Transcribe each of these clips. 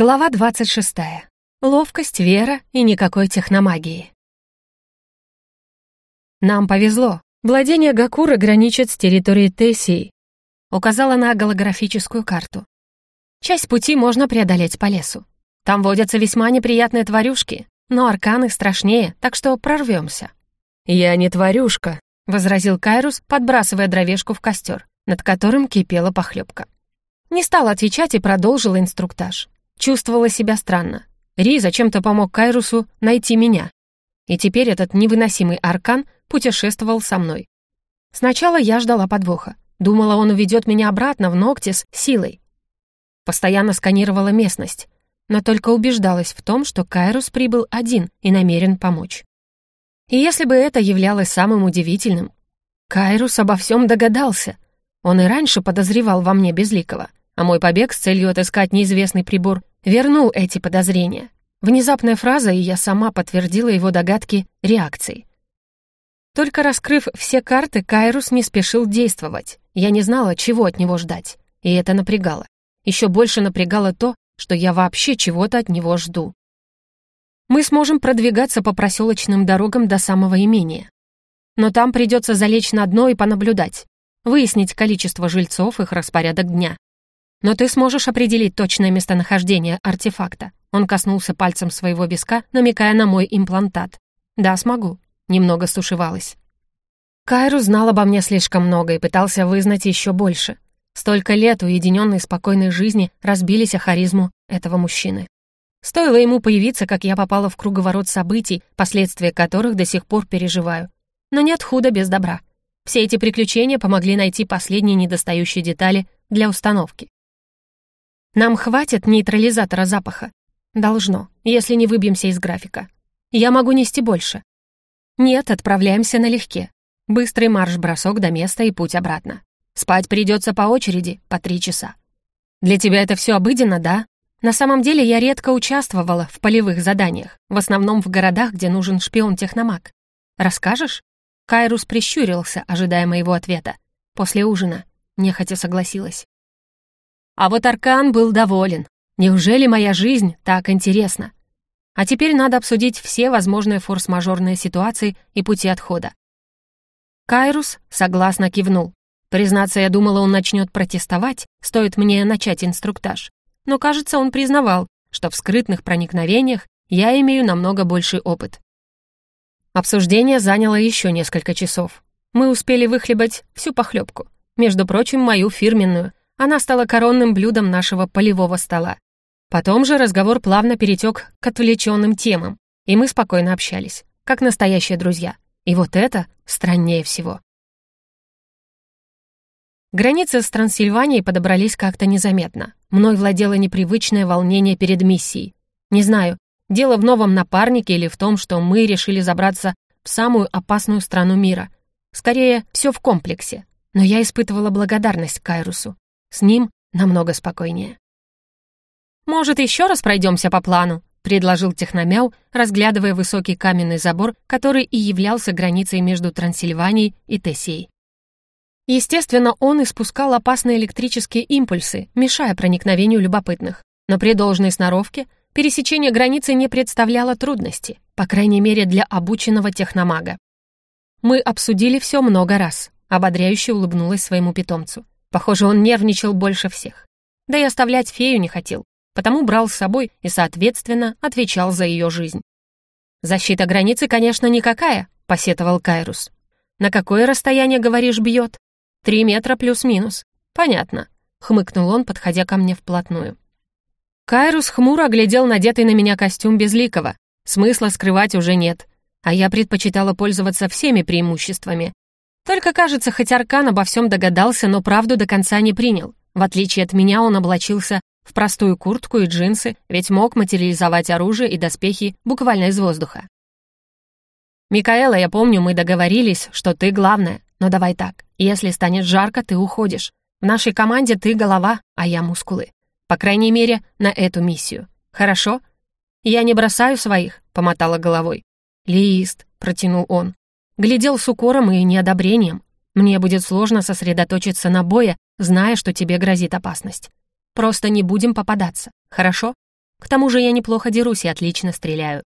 Глава 26. Ловкость, вера и никакой техномагии. Нам повезло. Владение Гакуры граничит с территорией Тессии. Указала на голографическую карту. Часть пути можно преодолеть по лесу. Там водятся весьма неприятные тварюшки, но арканы страшнее, так что прорвемся. «Я не тварюшка», — возразил Кайрус, подбрасывая дровешку в костер, над которым кипела похлебка. Не стал отвечать и продолжил инструктаж. Чувствовала себя странно. Ри зачем-то помог Кайрусу найти меня. И теперь этот невыносимый аркан путешествовал со мной. Сначала я ждала подвоха. Думала, он уведет меня обратно в Ноктис силой. Постоянно сканировала местность, но только убеждалась в том, что Кайрус прибыл один и намерен помочь. И если бы это являлось самым удивительным, Кайрус обо всем догадался. Он и раньше подозревал во мне Безликого, а мой побег с целью отыскать неизвестный прибор вернул эти подозрения. Внезапная фраза, и я сама подтвердила его догадки реакцией. Только раскрыв все карты, Кайрус не спешил действовать. Я не знала, чего от него ждать, и это напрягало. Еще больше напрягало то, что я вообще чего-то от него жду. Мы сможем продвигаться по проселочным дорогам до самого имения. Но там придется залечь на дно и понаблюдать, выяснить количество жильцов, их распорядок дня. Но ты сможешь определить точное местонахождение артефакта. Он коснулся пальцем своего виска, намекая на мой имплантат. Да, смогу. Немного стушевалась. Кайру знал обо мне слишком много и пытался вызнать еще больше. Столько лет уединенной спокойной жизни разбились о харизму этого мужчины. Стоило ему появиться, как я попала в круговорот событий, последствия которых до сих пор переживаю. Но нет худа без добра. Все эти приключения помогли найти последние недостающие детали для установки. Нам хватит нейтрализатора запаха? Должно, если не выбьемся из графика. Я могу нести больше. Нет, отправляемся налегке. Быстрый марш-бросок до места и путь обратно. Спать придется по очереди, по три часа. Для тебя это все обыденно, да? На самом деле я редко участвовала в полевых заданиях, в основном в городах, где нужен шпион-техномаг. Расскажешь? Кайрус прищурился, ожидая моего ответа. После ужина. Нехотя согласилась. А вот Аркан был доволен. Неужели моя жизнь так интересна? А теперь надо обсудить все возможные форс-мажорные ситуации и пути отхода. Кайрус согласно кивнул. Признаться, я думала, он начнет протестовать, стоит мне начать инструктаж. Но, кажется, он признавал, что в скрытных проникновениях я имею намного больший опыт. Обсуждение заняло еще несколько часов. Мы успели выхлебать всю похлебку. Между прочим, мою фирменную, она стала коронным блюдом нашего полевого стола. Потом же разговор плавно перетек к отвлеченным темам, и мы спокойно общались, как настоящие друзья. И вот это страннее всего. Границы с Трансильванией подобрались как-то незаметно. Мной владело непривычное волнение перед миссией. Не знаю, дело в новом напарнике или в том, что мы решили забраться в самую опасную страну мира. Скорее, все в комплексе. Но я испытывала благодарность Кайрусу. С ним намного спокойнее. «Может, еще раз пройдемся по плану?» — предложил Техномяу, разглядывая высокий каменный забор, который и являлся границей между Трансильванией и Тессией. Естественно, он испускал опасные электрические импульсы, мешая проникновению любопытных. Но при должной сноровке пересечение границы не представляло трудности, по крайней мере для обученного техномага. Мы обсудили все много раз, ободряюще улыбнулась своему питомцу. Похоже, он нервничал больше всех. Да и оставлять фею не хотел, потому брал с собой и, соответственно, отвечал за ее жизнь. «Защита границы, конечно, никакая», — посетовал Кайрус. «На какое расстояние, говоришь, бьет?» «Три метра плюс-минус». «Понятно», — хмыкнул он, подходя ко мне вплотную. Кайрус хмуро глядел надетый на меня костюм безликого. Смысла скрывать уже нет. А я предпочитала пользоваться всеми преимуществами, только, кажется, хоть Аркан обо всем догадался, но правду до конца не принял. В отличие от меня, он облачился в простую куртку и джинсы, ведь мог материализовать оружие и доспехи буквально из воздуха. «Микаэла, я помню, мы договорились, что ты главная, но давай так, если станет жарко, ты уходишь. В нашей команде ты голова, а я мускулы. По крайней мере, на эту миссию. Хорошо?» «Я не бросаю своих», — помотала головой. «Лист», — протянул он. Глядел с укором и неодобрением. Мне будет сложно сосредоточиться на боя, зная, что тебе грозит опасность. Просто не будем попадаться, хорошо? К тому же я неплохо дерусь и отлично стреляю.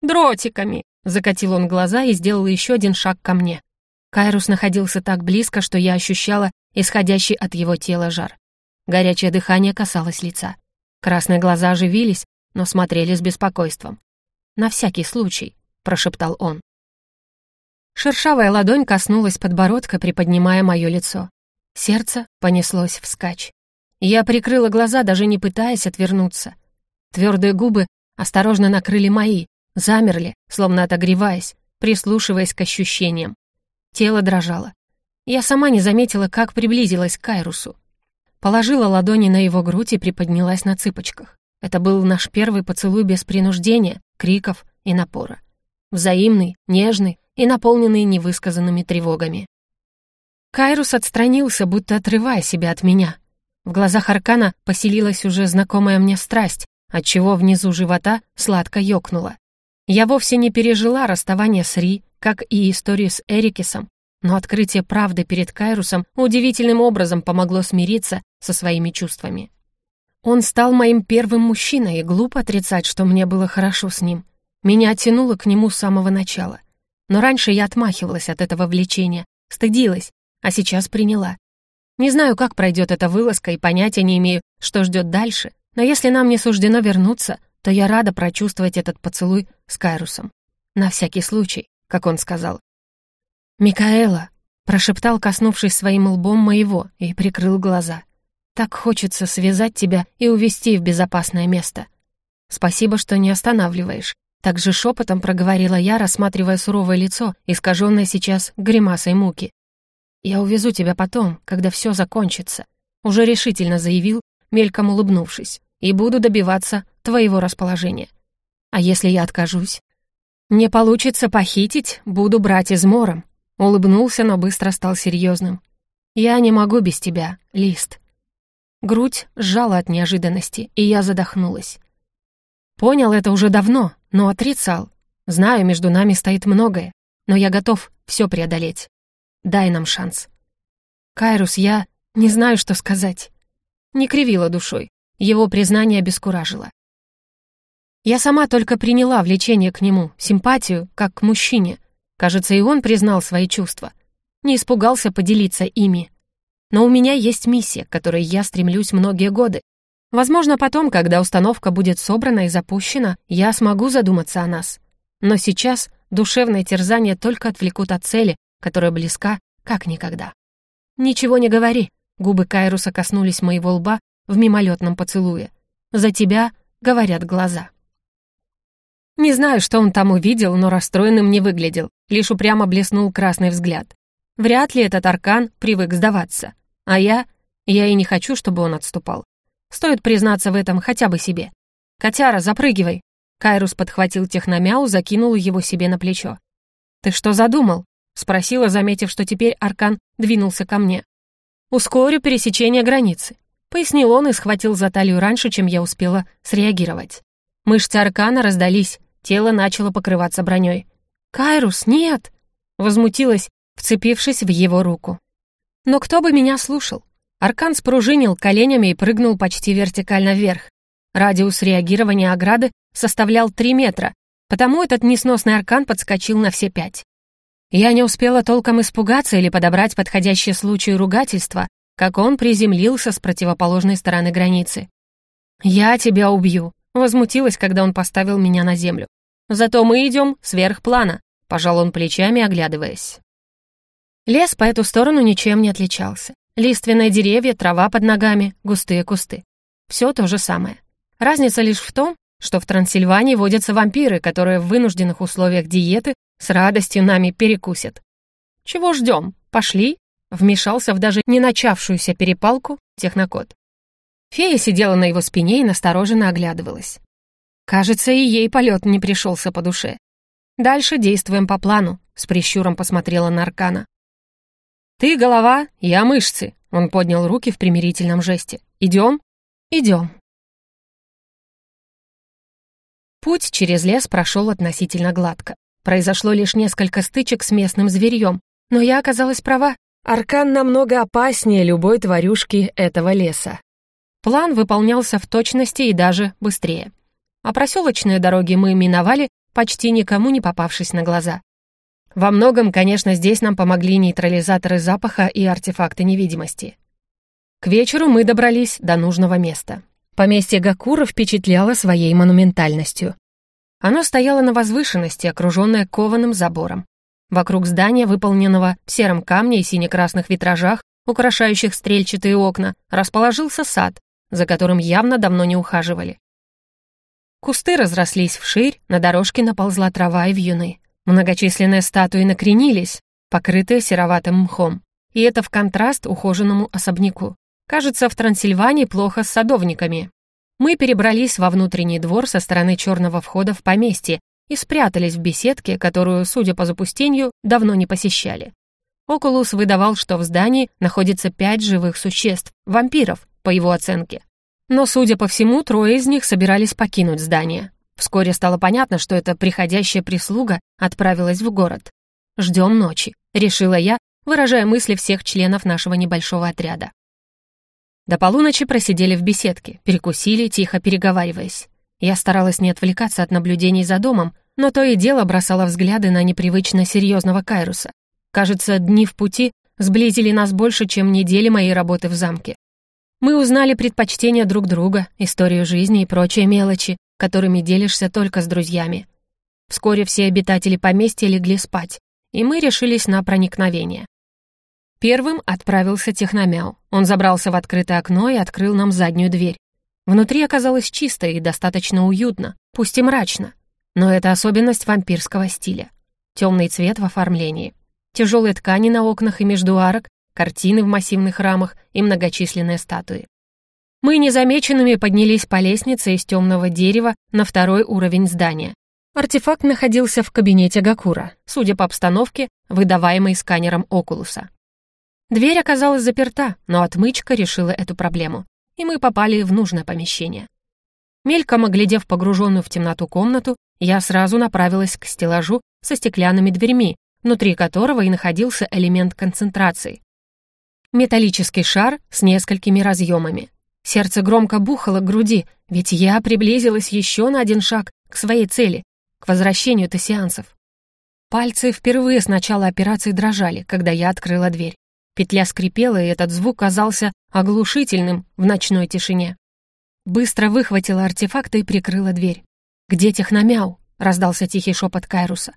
«Дротиками!» — закатил он глаза и сделал еще один шаг ко мне. Кайрус находился так близко, что я ощущала исходящий от его тела жар. Горячее дыхание касалось лица. Красные глаза оживились, но смотрели с беспокойством. «На всякий случай», — прошептал он. Шершавая ладонь коснулась подбородка, приподнимая мое лицо. Сердце понеслось вскачь. Я прикрыла глаза, даже не пытаясь отвернуться. Твердые губы осторожно накрыли мои, замерли, словно отогреваясь, прислушиваясь к ощущениям. Тело дрожало. Я сама не заметила, как приблизилась к Кайрусу. Положила ладони на его грудь и приподнялась на цыпочках. Это был наш первый поцелуй без принуждения, криков и напора. Взаимный, нежный и наполненный невысказанными тревогами. Кайрус отстранился, будто отрывая себя от меня. В глазах Аркана поселилась уже знакомая мне страсть, отчего внизу живота сладко ёкнуло. Я вовсе не пережила расставание с Ри, как и историю с Эрикисом, но открытие правды перед Кайрусом удивительным образом помогло смириться со своими чувствами. Он стал моим первым мужчиной, и глупо отрицать, что мне было хорошо с ним. Меня тянуло к нему с самого начала. Но раньше я отмахивалась от этого влечения, стыдилась, а сейчас приняла. Не знаю, как пройдет эта вылазка, и понятия не имею, что ждет дальше, но если нам не суждено вернуться, то я рада прочувствовать этот поцелуй с Кайрусом. На всякий случай, как он сказал. «Микаэла», — прошептал, коснувшись своим лбом моего, и прикрыл глаза. «Так хочется связать тебя и увести в безопасное место. Спасибо, что не останавливаешь». Также шепотом проговорила я, рассматривая суровое лицо, искаженное сейчас гримасой муки. «Я увезу тебя потом, когда все закончится», — уже решительно заявил, мельком улыбнувшись, «и буду добиваться твоего расположения. А если я откажусь?» «Не получится похитить, буду брать измором», — улыбнулся, но быстро стал серьезным. «Я не могу без тебя, Лист». Грудь сжала от неожиданности, и я задохнулась. Понял это уже давно, но отрицал. Знаю, между нами стоит многое, но я готов все преодолеть. Дай нам шанс. Кайрус, я не знаю, что сказать. Не кривила душой. Его признание обескуражило. Я сама только приняла влечение к нему, симпатию, как к мужчине. Кажется, и он признал свои чувства. Не испугался поделиться ими. Но у меня есть миссия, к которой я стремлюсь многие годы. Возможно, потом, когда установка будет собрана и запущена, я смогу задуматься о нас. Но сейчас душевное терзание только отвлекут от цели, которая близка, как никогда. «Ничего не говори», — губы Кайруса коснулись моего лба в мимолетном поцелуе. «За тебя говорят глаза». Не знаю, что он там увидел, но расстроенным не выглядел, лишь упрямо блеснул красный взгляд. Вряд ли этот аркан привык сдаваться. А я... Я и не хочу, чтобы он отступал. Стоит признаться в этом хотя бы себе. «Котяра, запрыгивай!» Кайрус подхватил техномяу, закинул его себе на плечо. «Ты что задумал?» — спросила, заметив, что теперь Аркан двинулся ко мне. «Ускорю пересечение границы», — пояснил он и схватил за талию раньше, чем я успела среагировать. Мышцы Аркана раздались, тело начало покрываться броней. «Кайрус, нет!» — возмутилась, вцепившись в его руку. Но кто бы меня слушал? Аркан спружинил коленями и прыгнул почти вертикально вверх. Радиус реагирования ограды составлял 3 метра, потому этот несносный аркан подскочил на все пять. Я не успела толком испугаться или подобрать подходящий случай ругательства, как он приземлился с противоположной стороны границы. «Я тебя убью», — возмутилась, когда он поставил меня на землю. «Зато мы идем сверх плана», — пожал он плечами, оглядываясь. Лес по эту сторону ничем не отличался. Лиственные деревья, трава под ногами, густые кусты. Все то же самое. Разница лишь в том, что в Трансильвании водятся вампиры, которые в вынужденных условиях диеты с радостью нами перекусят. «Чего ждем? Пошли?» Вмешался в даже не начавшуюся перепалку технокод. Фея сидела на его спине и настороженно оглядывалась. Кажется, и ей полет не пришелся по душе. «Дальше действуем по плану», — с прищуром посмотрела на Аркана. «Ты голова, я мышцы», — он поднял руки в примирительном жесте. «Идем?» «Идем». Путь через лес прошел относительно гладко. Произошло лишь несколько стычек с местным зверьем, но я оказалась права. Аркан намного опаснее любой тварюшки этого леса. План выполнялся в точности и даже быстрее. А проселочные дороги мы миновали, почти никому не попавшись на глаза. Во многом, конечно, здесь нам помогли нейтрализаторы запаха и артефакты невидимости. К вечеру мы добрались до нужного места. Поместье Гакура впечатляло своей монументальностью. Оно стояло на возвышенности, окруженное кованым забором. Вокруг здания, выполненного в сером камне и сине-красных витражах, украшающих стрельчатые окна, расположился сад, за которым явно давно не ухаживали. Кусты разрослись вширь, на дорожке наползла трава и вьюны. Многочисленные статуи накренились, покрытые сероватым мхом. И это в контраст ухоженному особняку. Кажется, в Трансильвании плохо с садовниками. Мы перебрались во внутренний двор со стороны черного входа в поместье и спрятались в беседке, которую, судя по запустению, давно не посещали. Окулус выдавал, что в здании находится пять живых существ, вампиров, по его оценке. Но, судя по всему, трое из них собирались покинуть здание. Вскоре стало понятно, что эта приходящая прислуга отправилась в город. «Ждем ночи», — решила я, выражая мысли всех членов нашего небольшого отряда. До полуночи просидели в беседке, перекусили, тихо переговариваясь. Я старалась не отвлекаться от наблюдений за домом, но то и дело бросала взгляды на непривычно серьезного Кайруса. Кажется, дни в пути сблизили нас больше, чем недели моей работы в замке. Мы узнали предпочтения друг друга, историю жизни и прочие мелочи, которыми делишься только с друзьями. Вскоре все обитатели поместья легли спать, и мы решились на проникновение. Первым отправился Техномяу. Он забрался в открытое окно и открыл нам заднюю дверь. Внутри оказалось чисто и достаточно уютно, пусть и мрачно. Но это особенность вампирского стиля. Темный цвет в оформлении. Тяжелые ткани на окнах и между арок, картины в массивных рамах и многочисленные статуи. Мы незамеченными поднялись по лестнице из темного дерева на второй уровень здания. Артефакт находился в кабинете Гакура, судя по обстановке, выдаваемой сканером Окулуса. Дверь оказалась заперта, но отмычка решила эту проблему, и мы попали в нужное помещение. Мельком оглядев погруженную в темноту комнату, я сразу направилась к стеллажу со стеклянными дверьми, внутри которого и находился элемент концентрации, Металлический шар с несколькими разъемами. Сердце громко бухало к груди, ведь я приблизилась еще на один шаг к своей цели, к возвращению тессианцев. Пальцы впервые с начала операции дрожали, когда я открыла дверь. Петля скрипела, и этот звук казался оглушительным в ночной тишине. Быстро выхватила артефакт и прикрыла дверь. «Где техномяу?» — раздался тихий шепот Кайруса.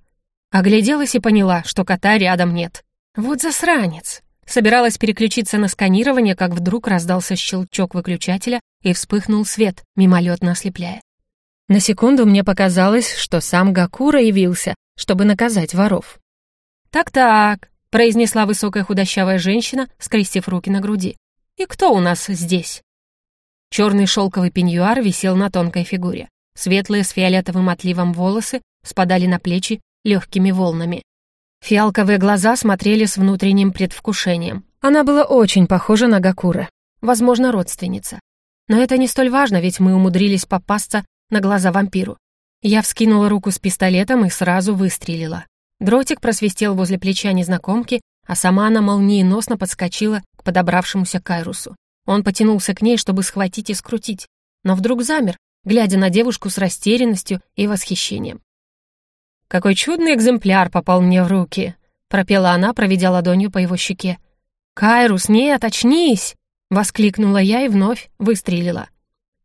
Огляделась и поняла, что кота рядом нет. «Вот засранец!» Собиралась переключиться на сканирование, как вдруг раздался щелчок выключателя и вспыхнул свет, мимолетно ослепляя. На секунду мне показалось, что сам Гакура явился, чтобы наказать воров. «Так-так», — произнесла высокая худощавая женщина, скрестив руки на груди. «И кто у нас здесь?» Черный шелковый пеньюар висел на тонкой фигуре. Светлые с фиолетовым отливом волосы спадали на плечи легкими волнами. Фиалковые глаза смотрели с внутренним предвкушением. Она была очень похожа на Гакура, возможно, родственница. Но это не столь важно, ведь мы умудрились попасться на глаза вампиру. Я вскинула руку с пистолетом и сразу выстрелила. Дротик просвистел возле плеча незнакомки, а сама она молниеносно подскочила к подобравшемуся Кайрусу. Он потянулся к ней, чтобы схватить и скрутить, но вдруг замер, глядя на девушку с растерянностью и восхищением. «Какой чудный экземпляр попал мне в руки!» — пропела она, проведя ладонью по его щеке. «Кайрус, нет, очнись!» — воскликнула я и вновь выстрелила.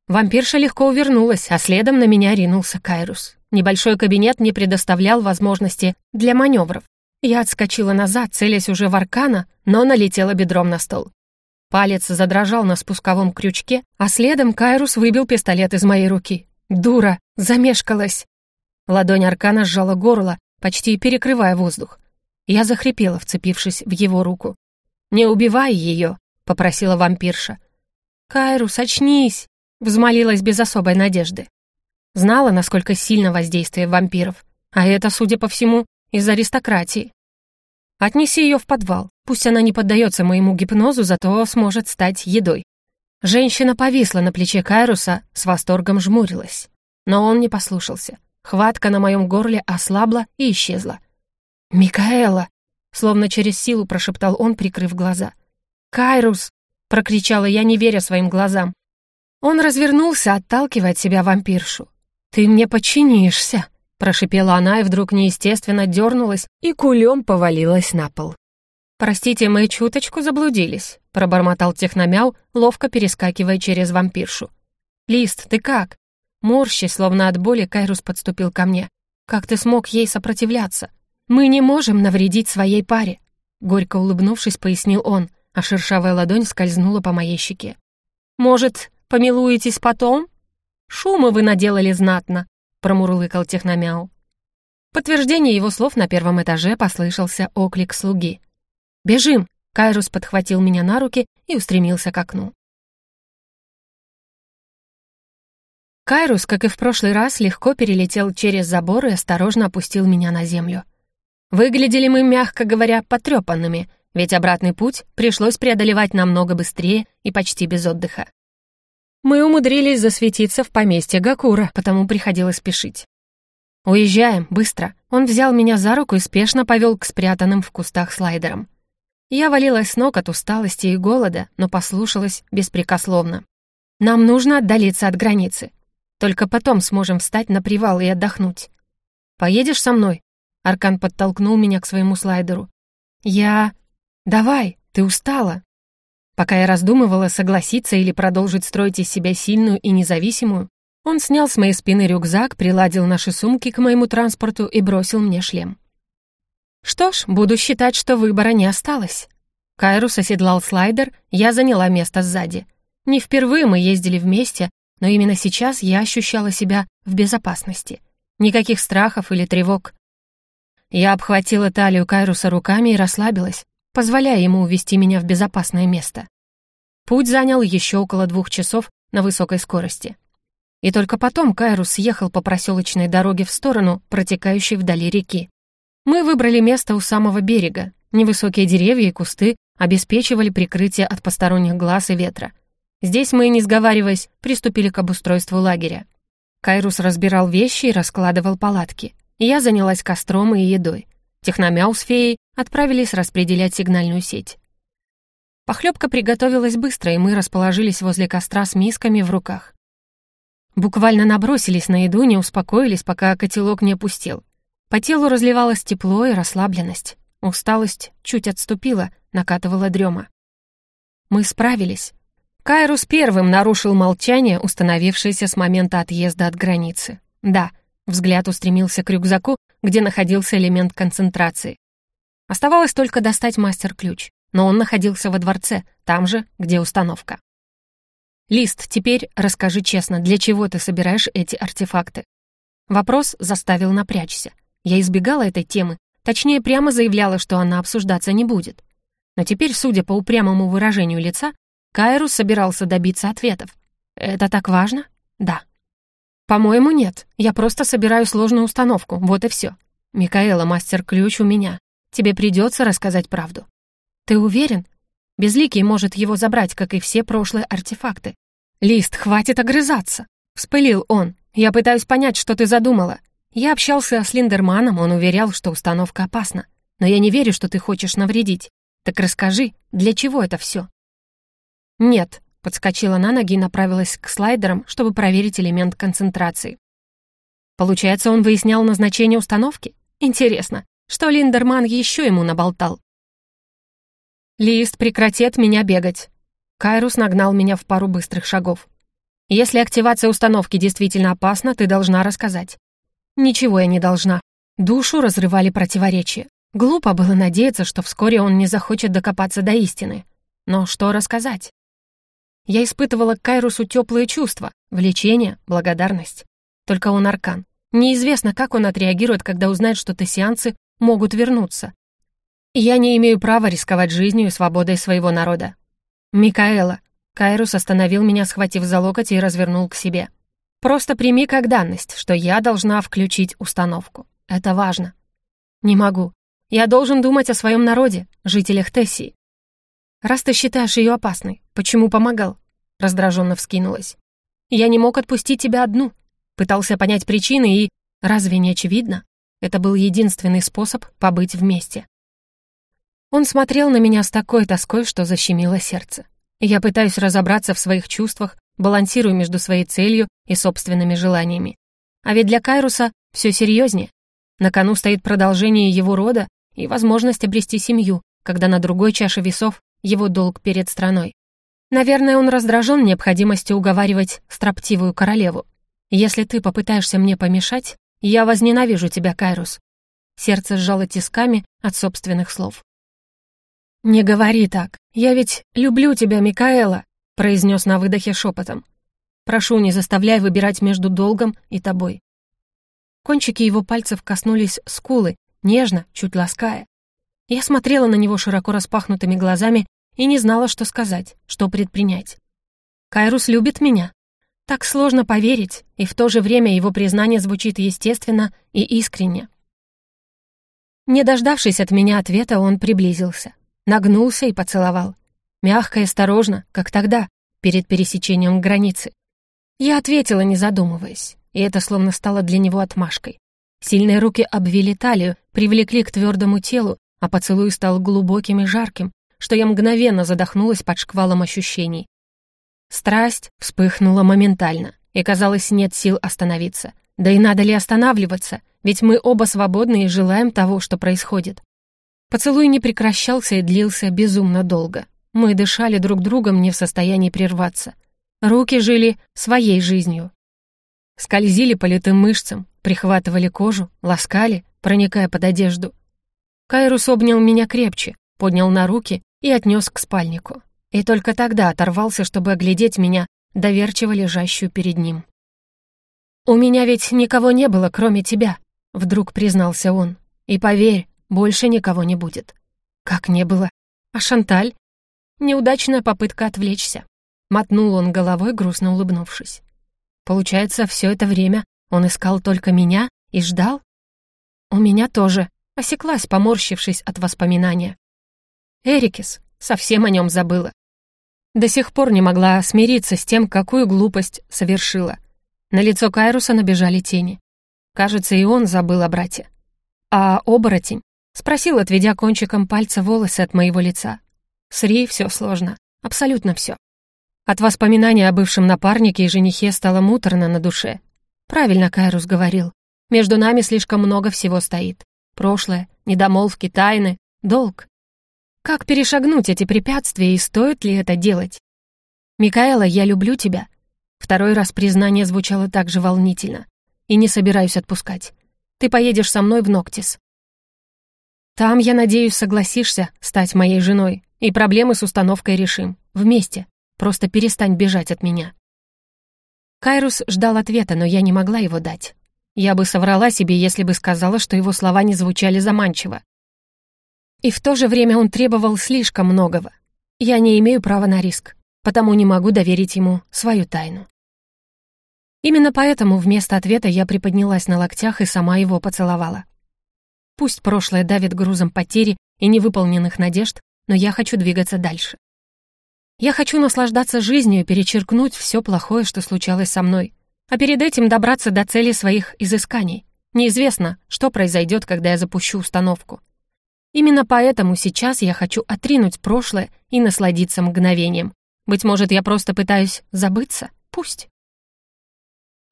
Вампирша легко увернулась, а следом на меня ринулся Кайрус. Небольшой кабинет не предоставлял возможности для маневров. Я отскочила назад, целясь уже в аркана, но налетела бедром на стол. Палец задрожал на спусковом крючке, а следом Кайрус выбил пистолет из моей руки. «Дура! Замешкалась!» Ладонь Аркана сжала горло, почти перекрывая воздух. Я захрипела, вцепившись в его руку. «Не убивай ее», — попросила вампирша. «Кайрус, очнись!» — взмолилась без особой надежды. Знала, насколько сильно воздействие вампиров, а это, судя по всему, из аристократии. Отнеси ее в подвал, пусть она не поддается моему гипнозу, зато сможет стать едой. Женщина повисла на плече Кайруса, с восторгом жмурилась. Но он не послушался. Хватка на моем горле ослабла и исчезла. «Микаэла!» — словно через силу прошептал он, прикрыв глаза. «Кайрус!» — прокричала я, не веря своим глазам. Он развернулся, отталкивая от себя вампиршу. «Ты мне подчинишься!» — прошипела она и вдруг неестественно дернулась и кулем повалилась на пол. «Простите, мы чуточку заблудились», — пробормотал техномяу, ловко перескакивая через вампиршу. «Лист, ты как?» Морщи, словно от боли, Кайрус подступил ко мне. «Как ты смог ей сопротивляться? Мы не можем навредить своей паре», — горько улыбнувшись, пояснил он, а шершавая ладонь скользнула по моей щеке. «Может, помилуетесь потом?» «Шума вы наделали знатно», — промурлыкал техномяу. Подтверждение его слов на первом этаже послышался оклик слуги. «Бежим!» — Кайрус подхватил меня на руки и устремился к окну. Кайрус, как и в прошлый раз, легко перелетел через забор и осторожно опустил меня на землю. Выглядели мы, мягко говоря, потрепанными, ведь обратный путь пришлось преодолевать намного быстрее и почти без отдыха. Мы умудрились засветиться в поместье Гакура, потому приходилось спешить. «Уезжаем, быстро!» Он взял меня за руку и спешно повел к спрятанным в кустах слайдерам. Я валилась с ног от усталости и голода, но послушалась беспрекословно. «Нам нужно отдалиться от границы. Только потом сможем встать на привал и отдохнуть. Поедешь со мной?» Аркан подтолкнул меня к своему слайдеру. «Я... Давай, ты устала». Пока я раздумывала, согласиться или продолжить строить из себя сильную и независимую, он снял с моей спины рюкзак, приладил наши сумки к моему транспорту и бросил мне шлем. Что ж, буду считать, что выбора не осталось. Кайрус оседлал слайдер, я заняла место сзади. Не впервые мы ездили вместе, но именно сейчас я ощущала себя в безопасности. Никаких страхов или тревог. Я обхватила талию Кайруса руками и расслабилась, позволяя ему увести меня в безопасное место. Путь занял еще около двух часов на высокой скорости. И только потом Кайрус съехал по проселочной дороге в сторону, протекающей вдали реки. Мы выбрали место у самого берега. Невысокие деревья и кусты обеспечивали прикрытие от посторонних глаз и ветра. Здесь мы, не сговариваясь, приступили к обустройству лагеря. Кайрус разбирал вещи и раскладывал палатки. Я занялась костром и едой. Техномяу с феей отправились распределять сигнальную сеть. Похлебка приготовилась быстро, и мы расположились возле костра с мисками в руках. Буквально набросились на еду, не успокоились, пока котелок не опустел. По телу разливалось тепло и расслабленность. Усталость чуть отступила, накатывала дрема. Мы справились. Кайрус первым нарушил молчание, установившееся с момента отъезда от границы. Да, взгляд устремился к рюкзаку, где находился элемент концентрации. Оставалось только достать мастер-ключ, но он находился во дворце, там же, где установка. «Лист, теперь расскажи честно, для чего ты собираешь эти артефакты?» Вопрос заставил напрячься. Я избегала этой темы, точнее, прямо заявляла, что она обсуждаться не будет. Но теперь, судя по упрямому выражению лица, Кайрус собирался добиться ответов. «Это так важно?» «Да». «По-моему, нет. Я просто собираю сложную установку, вот и все. Микаэла, мастер-ключ у меня. Тебе придется рассказать правду». «Ты уверен?» Безликий может его забрать, как и все прошлые артефакты. «Лист, хватит огрызаться!» — вспылил он. «Я пытаюсь понять, что ты задумала. Я общался с Линдерманом, он уверял, что установка опасна. Но я не верю, что ты хочешь навредить. Так расскажи, для чего это все? Нет, подскочила на ноги и направилась к слайдерам, чтобы проверить элемент концентрации. Получается, он выяснял назначение установки? Интересно, что Линдерман еще ему наболтал? «Лист, прекрати от меня бегать!» Кайрус нагнал меня в пару быстрых шагов. «Если активация установки действительно опасна, ты должна рассказать. Ничего я не должна. Душу разрывали противоречия. Глупо было надеяться, что вскоре он не захочет докопаться до истины. Но что рассказать? Я испытывала к Кайрусу теплые чувства, влечение, благодарность. Только он аркан. Неизвестно, как он отреагирует, когда узнает, что тессианцы могут вернуться. Я не имею права рисковать жизнью и свободой своего народа. «Микаэла». Кайрус остановил меня, схватив за локоть и развернул к себе. Просто прими как данность, что я должна включить установку. Это важно. Не могу. Я должен думать о своем народе, жителях Тессии. Раз ты считаешь ее опасной, почему помогал? Раздраженно вскинулась. Я не мог отпустить тебя одну. Пытался понять причины и... Разве не очевидно? Это был единственный способ побыть вместе. Он смотрел на меня с такой тоской, что защемило сердце. Я пытаюсь разобраться в своих чувствах, балансируя между своей целью и собственными желаниями. А ведь для Кайруса все серьезнее. На кону стоит продолжение его рода и возможность обрести семью, когда на другой чаше весов его долг перед страной. Наверное, он раздражен необходимостью уговаривать строптивую королеву. «Если ты попытаешься мне помешать, я возненавижу тебя, Кайрус». Сердце сжало тисками от собственных слов. «Не говори так. Я ведь люблю тебя, Микаэла», произнес на выдохе шепотом. «Прошу, не заставляй выбирать между долгом и тобой». Кончики его пальцев коснулись скулы, нежно, чуть лаская. Я смотрела на него широко распахнутыми глазами и не знала, что сказать, что предпринять. Кайрус любит меня. Так сложно поверить, и в то же время его признание звучит естественно и искренне. Не дождавшись от меня ответа, он приблизился, нагнулся и поцеловал. Мягко и осторожно, как тогда, перед пересечением границы. Я ответила, не задумываясь, и это словно стало для него отмашкой. Сильные руки обвили талию, привлекли к твердому телу, а поцелуй стал глубоким и жарким, что я мгновенно задохнулась под шквалом ощущений. Страсть вспыхнула моментально, и, казалось, нет сил остановиться. Да и надо ли останавливаться, ведь мы оба свободны и желаем того, что происходит. Поцелуй не прекращался и длился безумно долго. Мы дышали друг другом не в состоянии прерваться. Руки жили своей жизнью. Скользили по литым мышцам, прихватывали кожу, ласкали, проникая под одежду. Кайрус обнял меня крепче, поднял на руки и отнес к спальнику. И только тогда оторвался, чтобы оглядеть меня, доверчиво лежащую перед ним. «У меня ведь никого не было, кроме тебя», — вдруг признался он. «И поверь, больше никого не будет». «Как не было? А Шанталь?» Неудачная попытка отвлечься. Мотнул он головой, грустно улыбнувшись. «Получается, все это время он искал только меня и ждал?» «У меня тоже», Осеклась, поморщившись от воспоминания. Эрикис, совсем о нем забыла. До сих пор не могла смириться с тем, какую глупость совершила. На лицо Кайруса набежали тени. Кажется, и он забыл о брате. А оборотень? Спросил, отведя кончиком пальца волосы от моего лица. С Ри все сложно. Абсолютно все. От воспоминания о бывшем напарнике и женихе стало муторно на душе. Правильно Кайрус говорил. Между нами слишком много всего стоит. Прошлое, недомолвки, тайны, долг. Как перешагнуть эти препятствия и стоит ли это делать? «Микаэла, я люблю тебя». Второй раз признание звучало так же волнительно. И не собираюсь отпускать. Ты поедешь со мной в Ноктис. Там, я надеюсь, согласишься стать моей женой, и проблемы с установкой решим. Вместе. Просто перестань бежать от меня. Кайрус ждал ответа, но я не могла его дать. Я бы соврала себе, если бы сказала, что его слова не звучали заманчиво. И в то же время он требовал слишком многого. Я не имею права на риск, потому не могу доверить ему свою тайну. Именно поэтому вместо ответа я приподнялась на локтях и сама его поцеловала. Пусть прошлое давит грузом потери и невыполненных надежд, но я хочу двигаться дальше. Я хочу наслаждаться жизнью и перечеркнуть все плохое, что случалось со мной, а перед этим добраться до цели своих изысканий. Неизвестно, что произойдет, когда я запущу установку. Именно поэтому сейчас я хочу отринуть прошлое и насладиться мгновением. Быть может, я просто пытаюсь забыться? Пусть.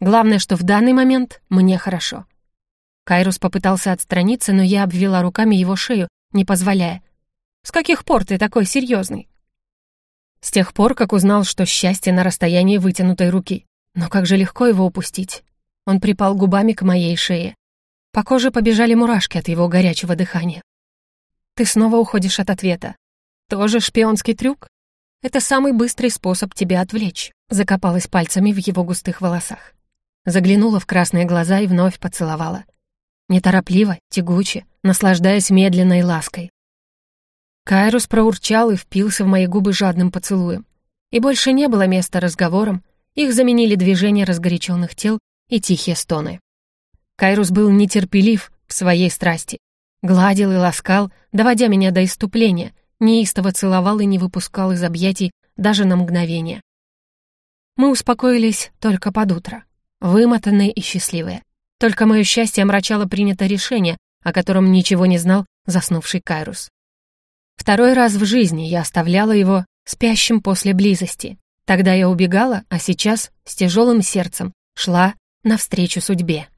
Главное, что в данный момент мне хорошо. Кайрус попытался отстраниться, но я обвела руками его шею, не позволяя. «С каких пор ты такой серьезный? С тех пор, как узнал, что счастье на расстоянии вытянутой руки. Но как же легко его упустить. Он припал губами к моей шее. По коже побежали мурашки от его горячего дыхания. Ты снова уходишь от ответа. Тоже шпионский трюк? Это самый быстрый способ тебя отвлечь. Закопалась пальцами в его густых волосах. Заглянула в красные глаза и вновь поцеловала. Неторопливо, тягуче, наслаждаясь медленной лаской. Кайрус проурчал и впился в мои губы жадным поцелуем. И больше не было места разговорам, их заменили движения разгоряченных тел и тихие стоны. Кайрус был нетерпелив в своей страсти. Гладил и ласкал, доводя меня до иступления, неистово целовал и не выпускал из объятий даже на мгновение. Мы успокоились только под утро, вымотанные и счастливые. Только мое счастье омрачало принятое решение, о котором ничего не знал заснувший Кайрус. Второй раз в жизни я оставляла его спящим после близости, Тогда я убегала, а сейчас с тяжелым сердцем шла навстречу судьбе.